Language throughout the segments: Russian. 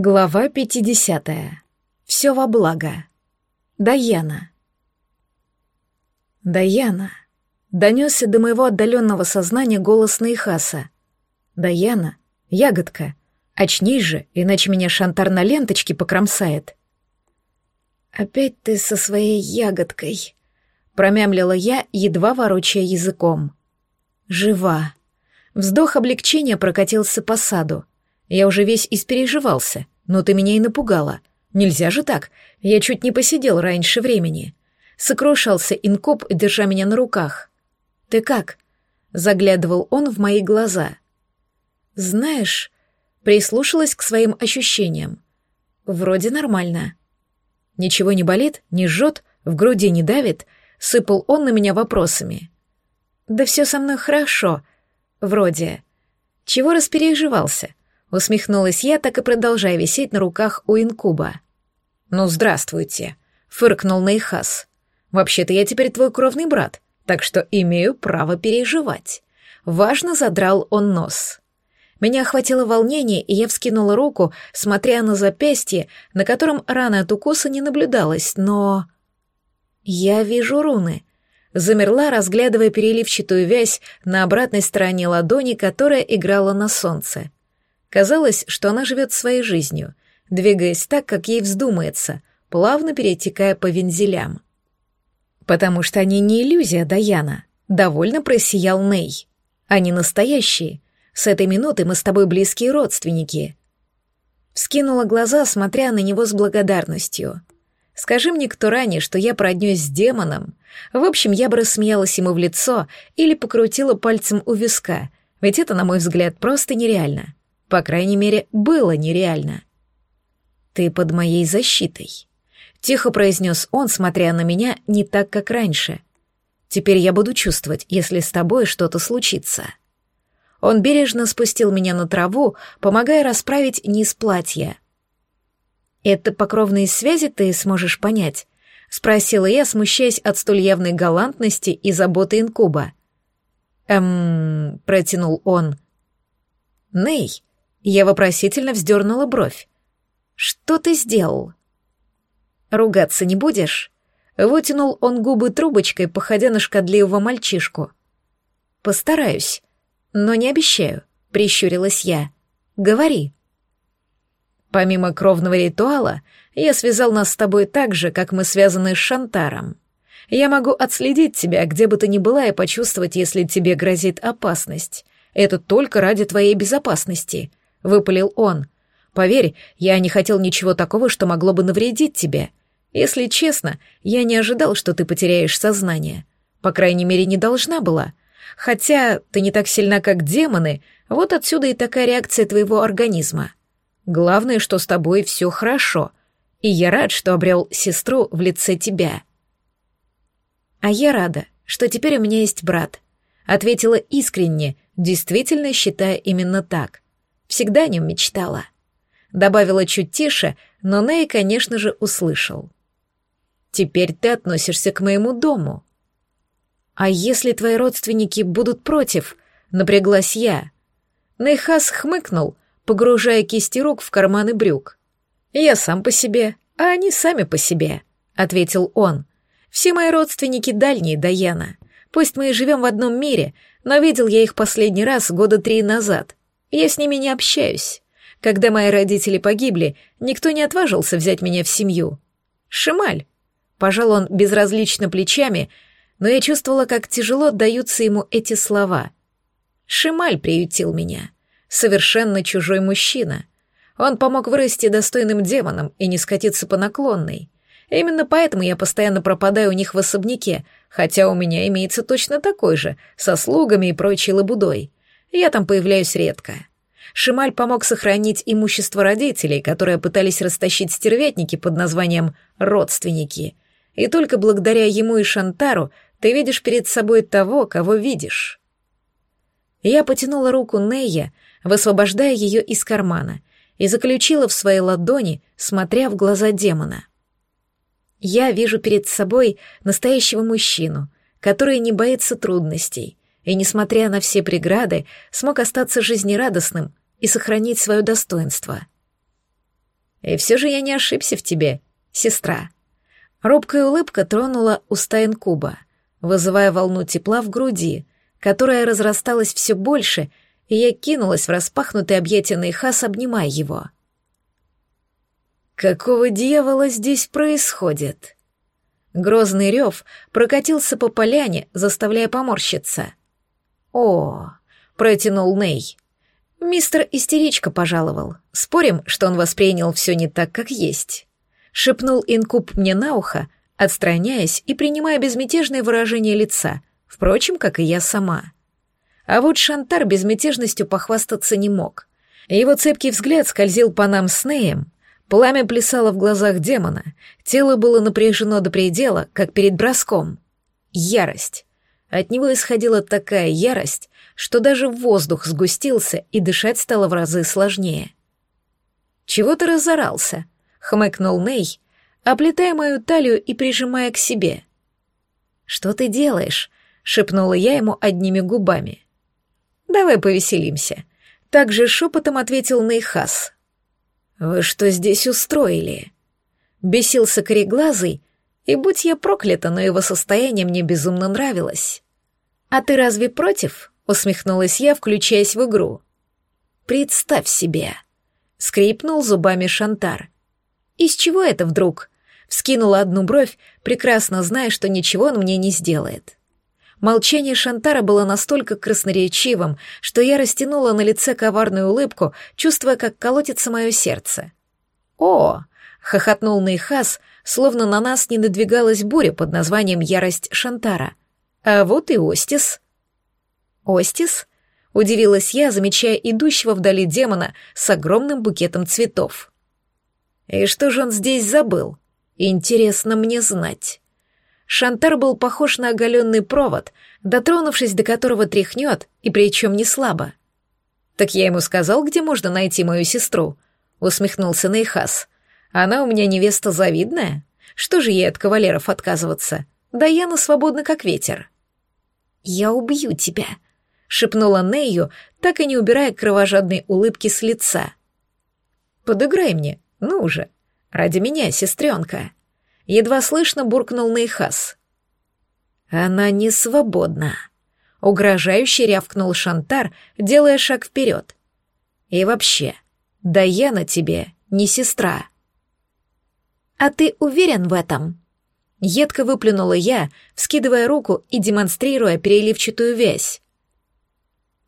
Глава 50. Все во благо. Даяна. Даяна. Донесся до моего отдаленного сознания голос Наихаса. Даяна, ягодка, очнись же, иначе меня шантар на ленточке покромсает. Опять ты со своей ягодкой, промямлила я, едва ворочая языком. Жива. Вздох облегчения прокатился по саду. Я уже весь испереживался, но ты меня и напугала. Нельзя же так. Я чуть не посидел раньше времени. Сокрушался инкоп, держа меня на руках. Ты как? Заглядывал он в мои глаза. Знаешь, прислушалась к своим ощущениям. Вроде нормально. Ничего не болит, не жжет, в груди не давит, сыпал он на меня вопросами. Да все со мной хорошо. Вроде. Чего распереживался? Усмехнулась я, так и продолжая висеть на руках у инкуба. «Ну, здравствуйте», — фыркнул Нейхас. «Вообще-то я теперь твой кровный брат, так что имею право переживать». Важно задрал он нос. Меня охватило волнение, и я вскинула руку, смотря на запястье, на котором раны от укуса не наблюдалось, но... Я вижу руны. Замерла, разглядывая переливчатую вязь на обратной стороне ладони, которая играла на солнце. Казалось, что она живет своей жизнью, двигаясь так, как ей вздумается, плавно перетекая по вензелям. «Потому что они не иллюзия, Даяна», — довольно просиял Ней. «Они настоящие. С этой минуты мы с тобой близкие родственники». Вскинула глаза, смотря на него с благодарностью. «Скажи мне кто ранее, что я проднюсь с демоном. В общем, я бы рассмеялась ему в лицо или покрутила пальцем у виска, ведь это, на мой взгляд, просто нереально. По крайней мере, было нереально. «Ты под моей защитой», — тихо произнес он, смотря на меня не так, как раньше. «Теперь я буду чувствовать, если с тобой что-то случится». Он бережно спустил меня на траву, помогая расправить низ платья. «Это покровные связи ты сможешь понять?» — спросила я, смущаясь от столь явной галантности и заботы инкуба. «Эм...» — протянул он. «Ней, я вопросительно вздернула бровь. «Что ты сделал?» «Ругаться не будешь?» Вытянул он губы трубочкой, походя на шкодливого мальчишку. «Постараюсь, но не обещаю», — прищурилась я. «Говори». «Помимо кровного ритуала, я связал нас с тобой так же, как мы связаны с Шантаром. Я могу отследить тебя, где бы ты ни была, и почувствовать, если тебе грозит опасность. Это только ради твоей безопасности. — выпалил он. «Поверь, я не хотел ничего такого, что могло бы навредить тебе. Если честно, я не ожидал, что ты потеряешь сознание. По крайней мере, не должна была. Хотя ты не так сильна, как демоны, вот отсюда и такая реакция твоего организма. Главное, что с тобой все хорошо, и я рад, что обрел сестру в лице тебя». «А я рада, что теперь у меня есть брат», — ответила искренне, действительно считая именно так — Всегда о нем мечтала. Добавила чуть тише, но Ней, конечно же, услышал. «Теперь ты относишься к моему дому». «А если твои родственники будут против?» — напряглась я. Нейхас хмыкнул, погружая кисти рук в карманы брюк. «Я сам по себе, а они сами по себе», — ответил он. «Все мои родственники дальние, Даяна. Пусть мы и живем в одном мире, но видел я их последний раз года три назад. Я с ними не общаюсь. Когда мои родители погибли, никто не отважился взять меня в семью. Шималь. Пожал он безразлично плечами, но я чувствовала, как тяжело отдаются ему эти слова. Шималь приютил меня. Совершенно чужой мужчина. Он помог вырасти достойным демоном и не скатиться по наклонной. Именно поэтому я постоянно пропадаю у них в особняке, хотя у меня имеется точно такой же, со слугами и прочей лабудой. Я там появляюсь редко. Шималь помог сохранить имущество родителей, которые пытались растащить стервятники под названием «родственники». И только благодаря ему и Шантару ты видишь перед собой того, кого видишь. Я потянула руку Нея, высвобождая ее из кармана, и заключила в своей ладони, смотря в глаза демона. Я вижу перед собой настоящего мужчину, который не боится трудностей, и, несмотря на все преграды, смог остаться жизнерадостным и сохранить свое достоинство. И все же я не ошибся в тебе, сестра. Робкая улыбка тронула уста инкуба, вызывая волну тепла в груди, которая разрасталась все больше, и я кинулась в распахнутый объятия Нейхас, обнимая его. «Какого дьявола здесь происходит?» Грозный рев прокатился по поляне, заставляя поморщиться. «О!» — протянул Ней. «Мистер Истеричка пожаловал. Спорим, что он воспринял все не так, как есть?» Шепнул инкуб мне на ухо, отстраняясь и принимая безмятежное выражение лица, впрочем, как и я сама. А вот Шантар безмятежностью похвастаться не мог. Его цепкий взгляд скользил по нам с Неем, пламя плясало в глазах демона, тело было напряжено до предела, как перед броском. Ярость. От него исходила такая ярость, что даже воздух сгустился и дышать стало в разы сложнее. «Чего ты разорался?» — хмыкнул Ней, оплетая мою талию и прижимая к себе. «Что ты делаешь?» — шепнула я ему одними губами. «Давай повеселимся», — также шепотом ответил Нейхас. «Вы что здесь устроили?» Бесился кореглазый, и будь я проклята, но его состояние мне безумно нравилось. «А ты разве против?» — усмехнулась я, включаясь в игру. «Представь себе!» — скрипнул зубами Шантар. «Из чего это вдруг?» — вскинула одну бровь, прекрасно зная, что ничего он мне не сделает. Молчание Шантара было настолько красноречивым, что я растянула на лице коварную улыбку, чувствуя, как колотится мое сердце. «О!» — хохотнул Нейхас, словно на нас не надвигалась буря под названием «Ярость Шантара». «А вот и Остис». «Остис?» — удивилась я, замечая идущего вдали демона с огромным букетом цветов. «И что же он здесь забыл? Интересно мне знать». Шантар был похож на оголенный провод, дотронувшись до которого тряхнет, и причем не слабо. «Так я ему сказал, где можно найти мою сестру», — усмехнулся Нейхас. «Она у меня невеста завидная. Что же ей от кавалеров отказываться? Даяна свободна, как ветер». «Я убью тебя», — шепнула Нейю, так и не убирая кровожадной улыбки с лица. «Подыграй мне, ну уже, ради меня, сестренка». Едва слышно буркнул Нейхас. «Она не свободна», — угрожающе рявкнул Шантар, делая шаг вперед. «И вообще, Даяна тебе не сестра». «А ты уверен в этом?» Едко выплюнула я, вскидывая руку и демонстрируя переливчатую вязь.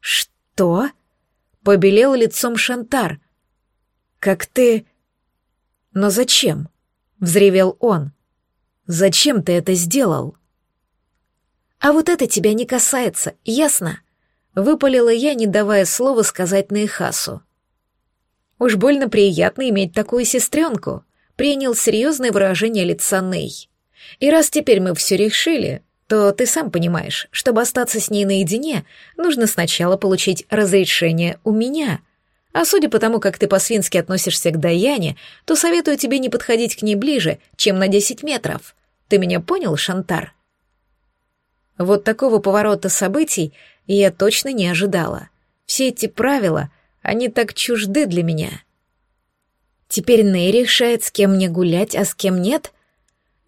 «Что?» — побелел лицом Шантар. «Как ты...» «Но зачем?» взревел он. Зачем ты это сделал? А вот это тебя не касается, ясно? Выпалила я, не давая слова сказать Нейхасу. Уж больно приятно иметь такую сестренку, принял серьезное выражение лица Ней. И раз теперь мы все решили, то ты сам понимаешь, чтобы остаться с ней наедине, нужно сначала получить разрешение у меня — а судя по тому, как ты по-свински относишься к Даяне, то советую тебе не подходить к ней ближе, чем на десять метров. Ты меня понял, Шантар?» Вот такого поворота событий я точно не ожидала. Все эти правила, они так чужды для меня. Теперь Ней решает, с кем мне гулять, а с кем нет?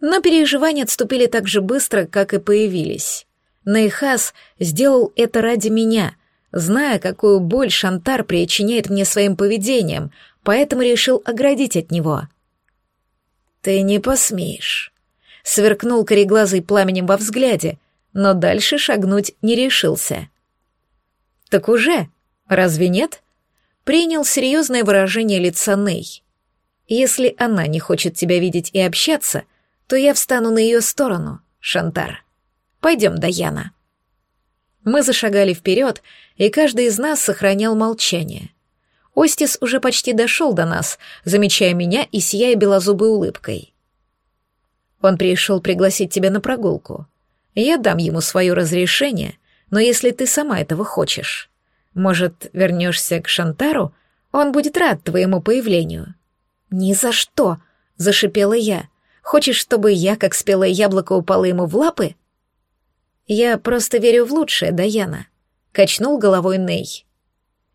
Но переживания отступили так же быстро, как и появились. Нейхас сделал это ради меня — зная, какую боль Шантар причиняет мне своим поведением, поэтому решил оградить от него. «Ты не посмеешь», — сверкнул кореглазый пламенем во взгляде, но дальше шагнуть не решился. «Так уже, разве нет?» — принял серьезное выражение лица Ней. «Если она не хочет тебя видеть и общаться, то я встану на ее сторону, Шантар. Пойдем, Даяна». Мы зашагали вперед, и каждый из нас сохранял молчание. Остис уже почти дошел до нас, замечая меня и сияя белозубой улыбкой. Он пришел пригласить тебя на прогулку. Я дам ему свое разрешение, но если ты сама этого хочешь, может, вернешься к Шантару, он будет рад твоему появлению. Ни за что, зашипела я. Хочешь, чтобы я, как спелое яблоко, упала ему в лапы? «Я просто верю в лучшее, Даяна», — качнул головой Ней.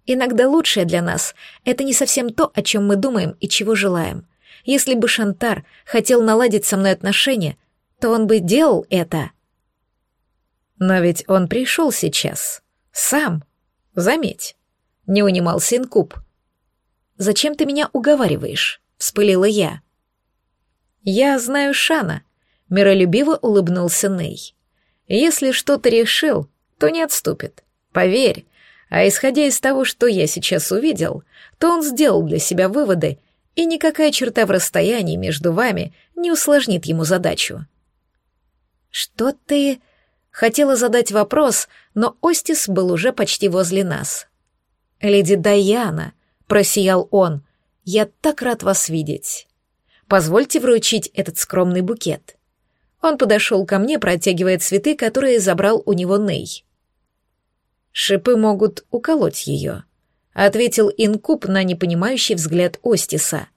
«Иногда лучшее для нас — это не совсем то, о чем мы думаем и чего желаем. Если бы Шантар хотел наладить со мной отношения, то он бы делал это. Но ведь он пришел сейчас. Сам. Заметь. Не унимался инкуб. «Зачем ты меня уговариваешь?» — вспылила я. «Я знаю Шана», — миролюбиво улыбнулся Ней. «Если что-то решил, то не отступит. Поверь. А исходя из того, что я сейчас увидел, то он сделал для себя выводы, и никакая черта в расстоянии между вами не усложнит ему задачу». «Что ты...» Хотела задать вопрос, но Остис был уже почти возле нас. «Леди Даяна», — просиял он, — «я так рад вас видеть. Позвольте вручить этот скромный букет». Он подошел ко мне, протягивая цветы, которые забрал у него Ней. «Шипы могут уколоть ее», — ответил инкуб на непонимающий взгляд Остиса.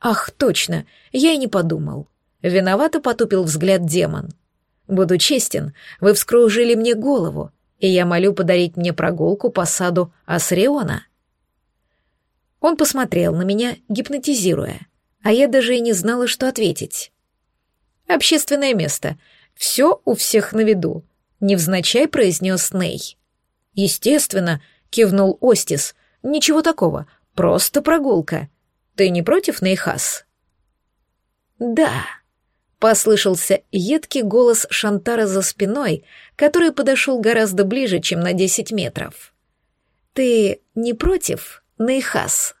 «Ах, точно, я и не подумал». Виновато потупил взгляд демон. Буду честен, вы вскружили мне голову, и я молю подарить мне прогулку по саду Асриона. Он посмотрел на меня, гипнотизируя, а я даже и не знала, что ответить. Общественное место. Все у всех на виду, невзначай произнес Ней. Естественно, кивнул Остис. Ничего такого, просто прогулка. Ты не против, Нейхас? Да. Послышался едкий голос Шантара за спиной, который подошел гораздо ближе, чем на десять метров. «Ты не против, Нейхас?»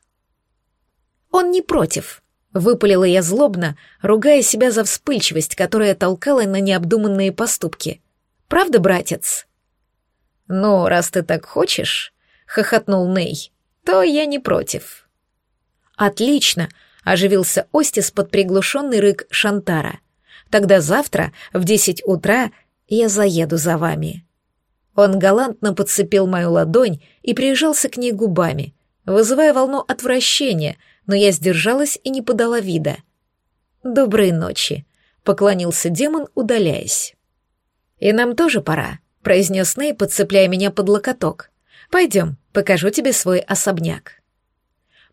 «Он не против», — выпалила я злобно, ругая себя за вспыльчивость, которая толкала на необдуманные поступки. «Правда, братец?» «Ну, раз ты так хочешь», — хохотнул Ней, — «то я не против». «Отлично», — оживился Остис под приглушенный рык Шантара. Тогда завтра в десять утра я заеду за вами». Он галантно подцепил мою ладонь и прижался к ней губами, вызывая волну отвращения, но я сдержалась и не подала вида. «Доброй ночи», — поклонился демон, удаляясь. «И нам тоже пора», — произнес Ней, подцепляя меня под локоток. «Пойдем, покажу тебе свой особняк».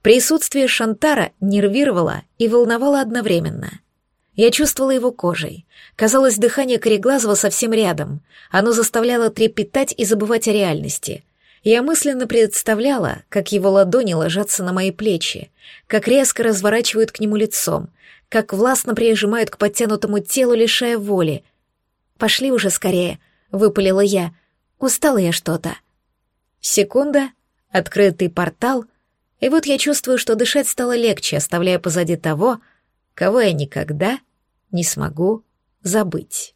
Присутствие Шантара нервировало и волновало одновременно — я чувствовала его кожей. Казалось, дыхание Кореглазова совсем рядом. Оно заставляло трепетать и забывать о реальности. Я мысленно представляла, как его ладони ложатся на мои плечи, как резко разворачивают к нему лицом, как властно прижимают к подтянутому телу, лишая воли. «Пошли уже скорее», — выпалила я. «Устала я что-то». Секунда, открытый портал, и вот я чувствую, что дышать стало легче, оставляя позади того, кого я никогда не смогу забыть.